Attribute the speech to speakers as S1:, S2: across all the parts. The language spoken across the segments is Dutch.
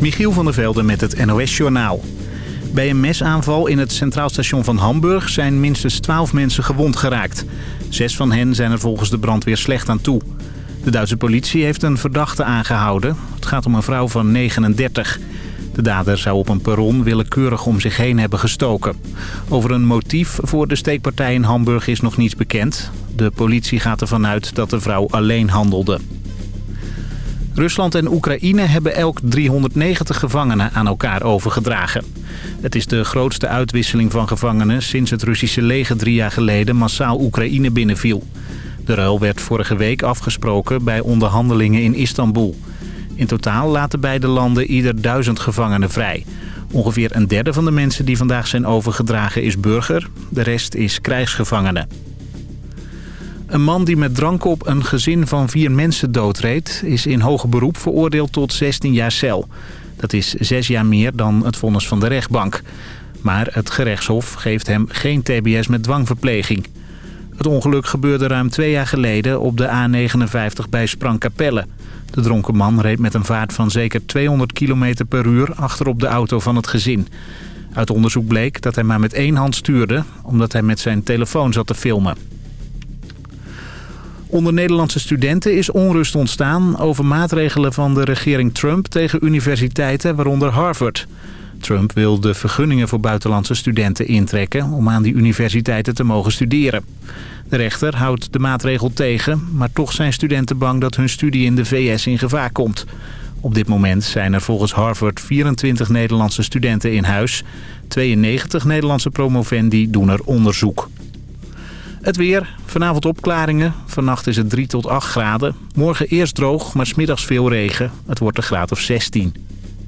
S1: Michiel van der Velde met het NOS-journaal. Bij een mesaanval in het Centraal Station van Hamburg zijn minstens 12 mensen gewond geraakt. Zes van hen zijn er volgens de brandweer slecht aan toe. De Duitse politie heeft een verdachte aangehouden. Het gaat om een vrouw van 39. De dader zou op een perron willekeurig om zich heen hebben gestoken. Over een motief voor de steekpartij in Hamburg is nog niets bekend. De politie gaat ervan uit dat de vrouw alleen handelde. Rusland en Oekraïne hebben elk 390 gevangenen aan elkaar overgedragen. Het is de grootste uitwisseling van gevangenen sinds het Russische leger drie jaar geleden massaal Oekraïne binnenviel. De ruil werd vorige week afgesproken bij onderhandelingen in Istanbul. In totaal laten beide landen ieder duizend gevangenen vrij. Ongeveer een derde van de mensen die vandaag zijn overgedragen is burger. De rest is krijgsgevangenen. Een man die met drank op een gezin van vier mensen doodreed... is in hoger beroep veroordeeld tot 16 jaar cel. Dat is zes jaar meer dan het vonnis van de rechtbank. Maar het gerechtshof geeft hem geen tbs met dwangverpleging. Het ongeluk gebeurde ruim twee jaar geleden op de A59 bij Sprangkapelle. De dronken man reed met een vaart van zeker 200 km per uur achterop de auto van het gezin. Uit onderzoek bleek dat hij maar met één hand stuurde... omdat hij met zijn telefoon zat te filmen. Onder Nederlandse studenten is onrust ontstaan over maatregelen van de regering Trump tegen universiteiten, waaronder Harvard. Trump wil de vergunningen voor buitenlandse studenten intrekken om aan die universiteiten te mogen studeren. De rechter houdt de maatregel tegen, maar toch zijn studenten bang dat hun studie in de VS in gevaar komt. Op dit moment zijn er volgens Harvard 24 Nederlandse studenten in huis. 92 Nederlandse promovendi doen er onderzoek. Het weer. Vanavond opklaringen. Vannacht is het 3 tot 8 graden. Morgen eerst droog, maar smiddags veel regen. Het wordt een graad of 16.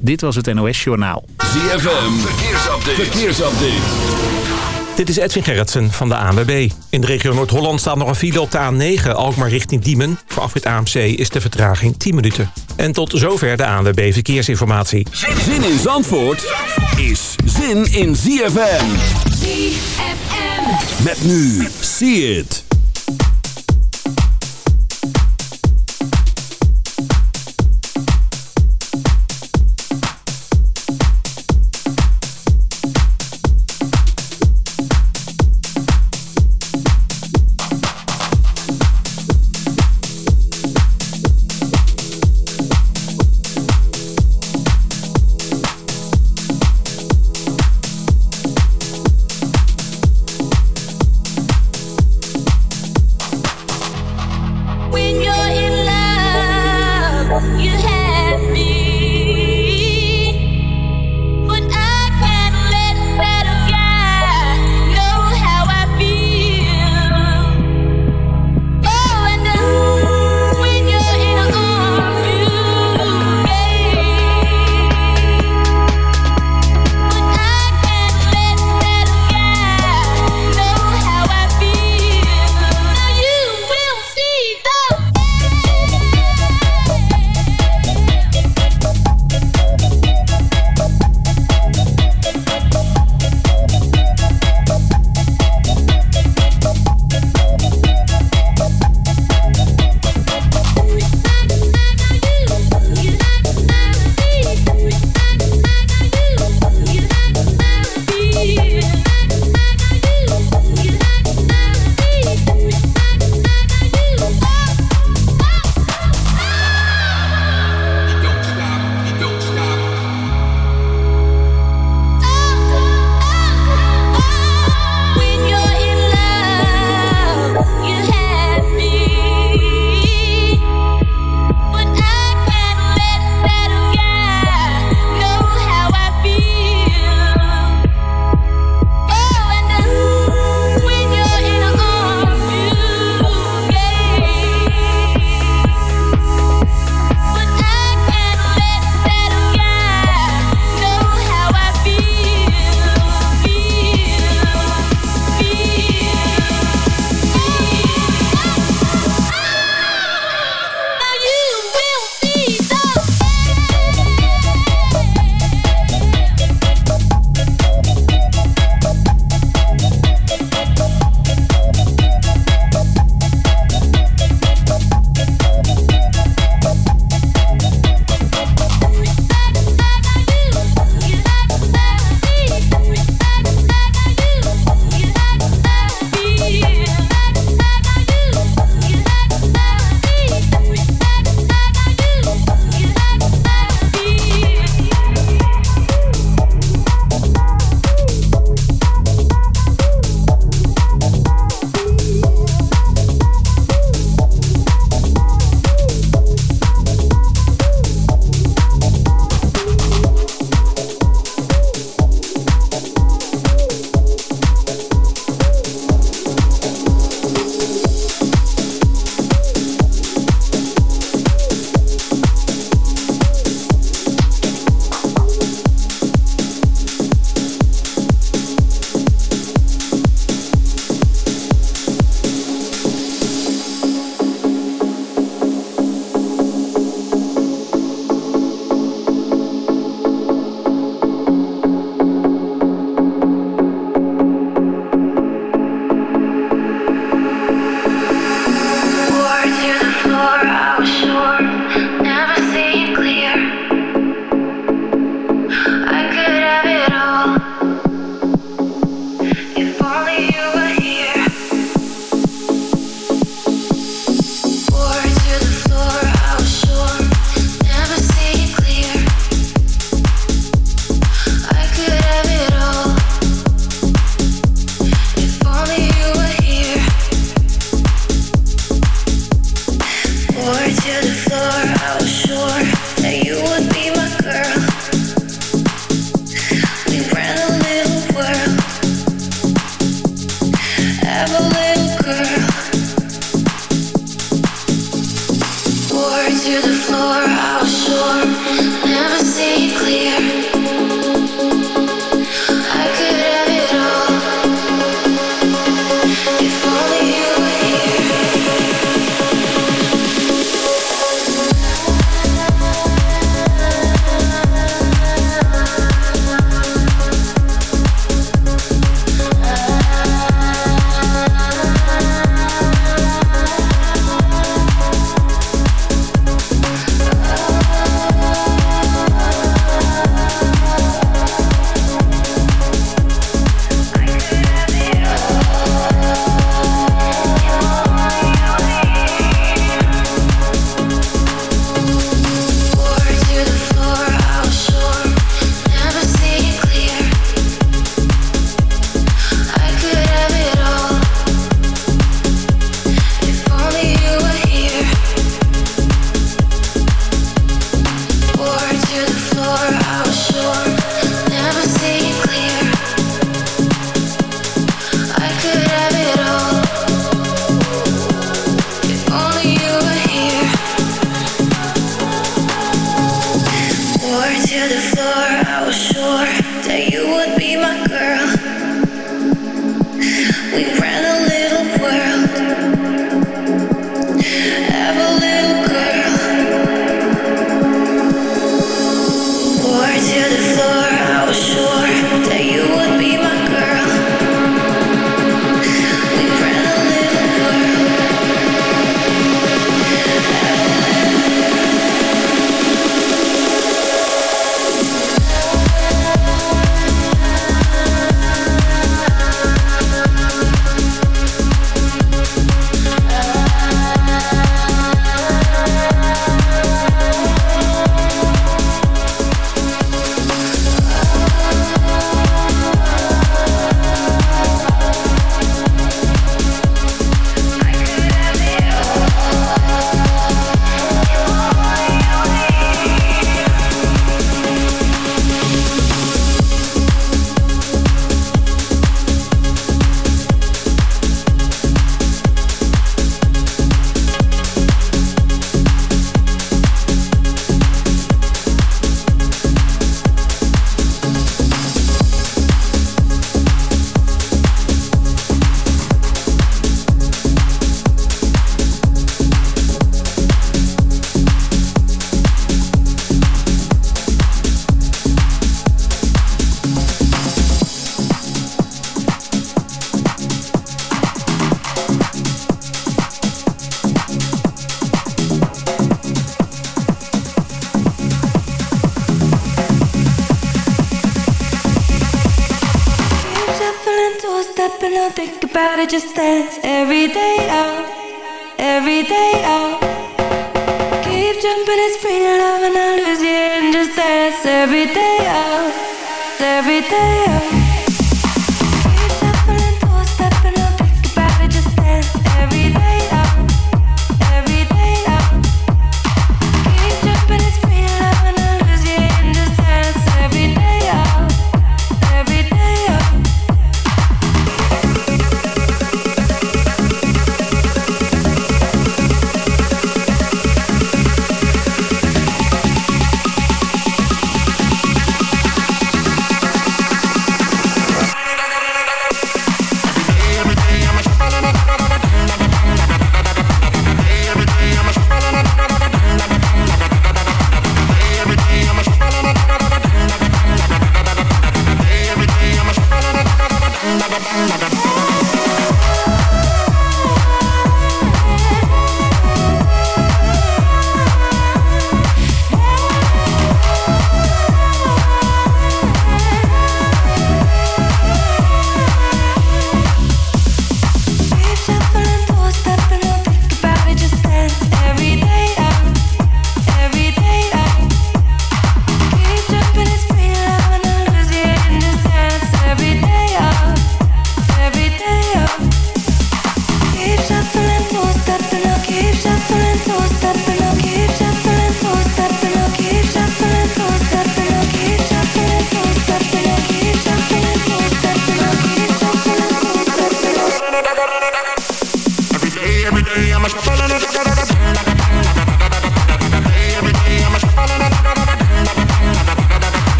S1: Dit was het NOS Journaal.
S2: ZFM. Verkeersupdate. Verkeersupdate.
S3: Dit is Edwin Gerritsen van de ANWB. In de regio Noord-Holland staat nog een file op de A9 Alkmaar richting Diemen. Voor afrit AMC is de vertraging 10 minuten. En tot zover de ANWB Verkeersinformatie.
S2: Zin in Zandvoort is zin in ZFM.
S4: ZFM.
S2: Met nu. See it.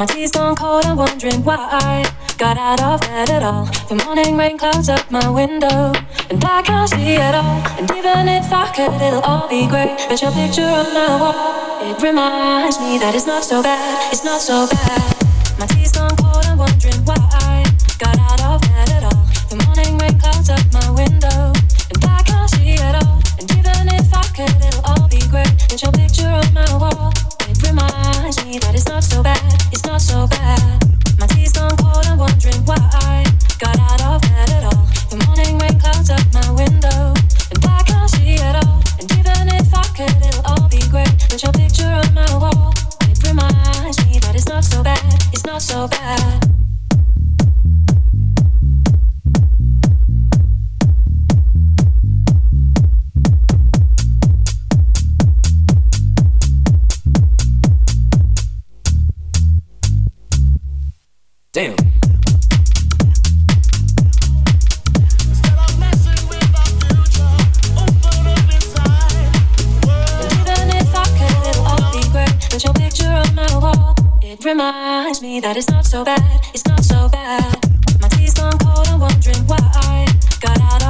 S4: My tea's gone cold, I'm wondering why I got out of bed at all. The morning rain clouds up my window, and I can't see at all. And even if I could, it'll all be great. But your picture on my wall, it reminds me that it's not so bad, it's not so bad. My tea's gone cold, I'm wondering why I got out of bed at all. The morning rain clouds up my window, and I can't see at all. And even if I could, it'll all be great. But your picture on my wall, it reminds me that it's not so bad. so bad, it's not so bad. My tea's gone cold, I'm wondering why got out of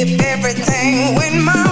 S4: If
S5: everything
S4: went my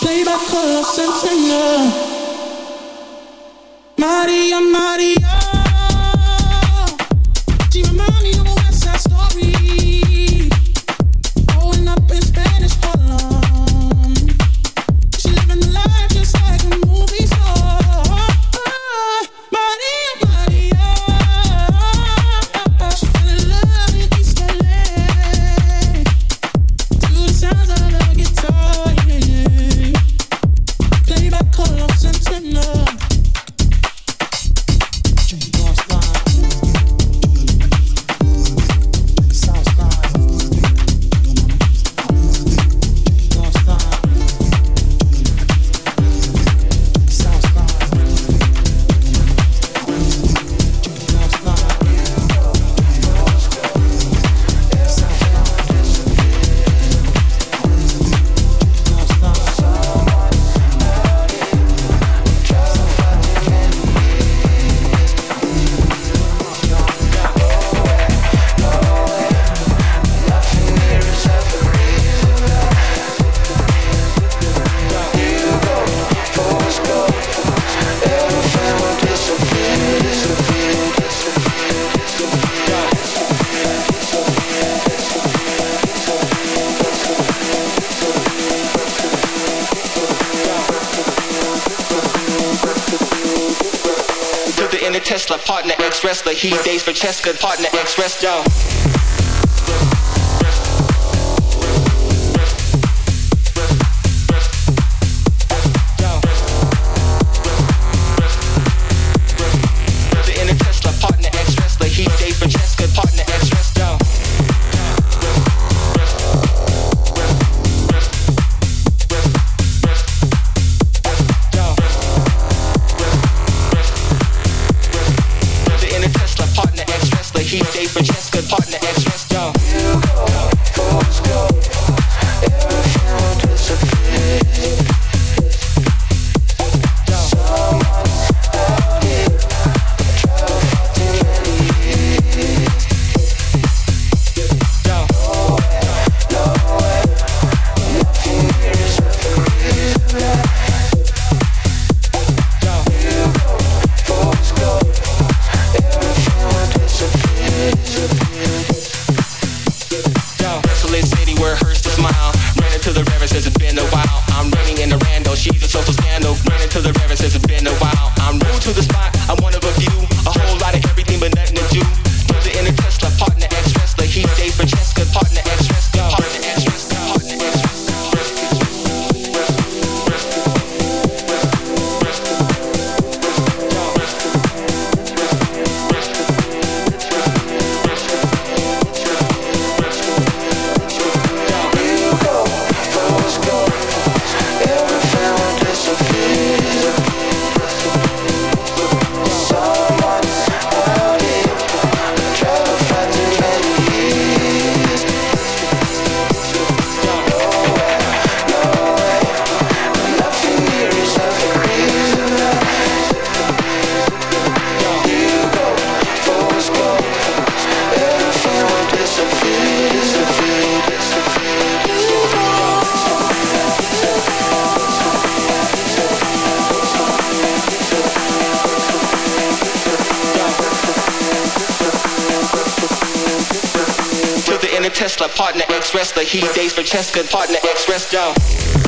S4: Play by color
S6: sentinel He days for chess, partner, X rest. wrestler, partner, ex wrestler. He dates for Cheska, partner,
S2: ex wrestler.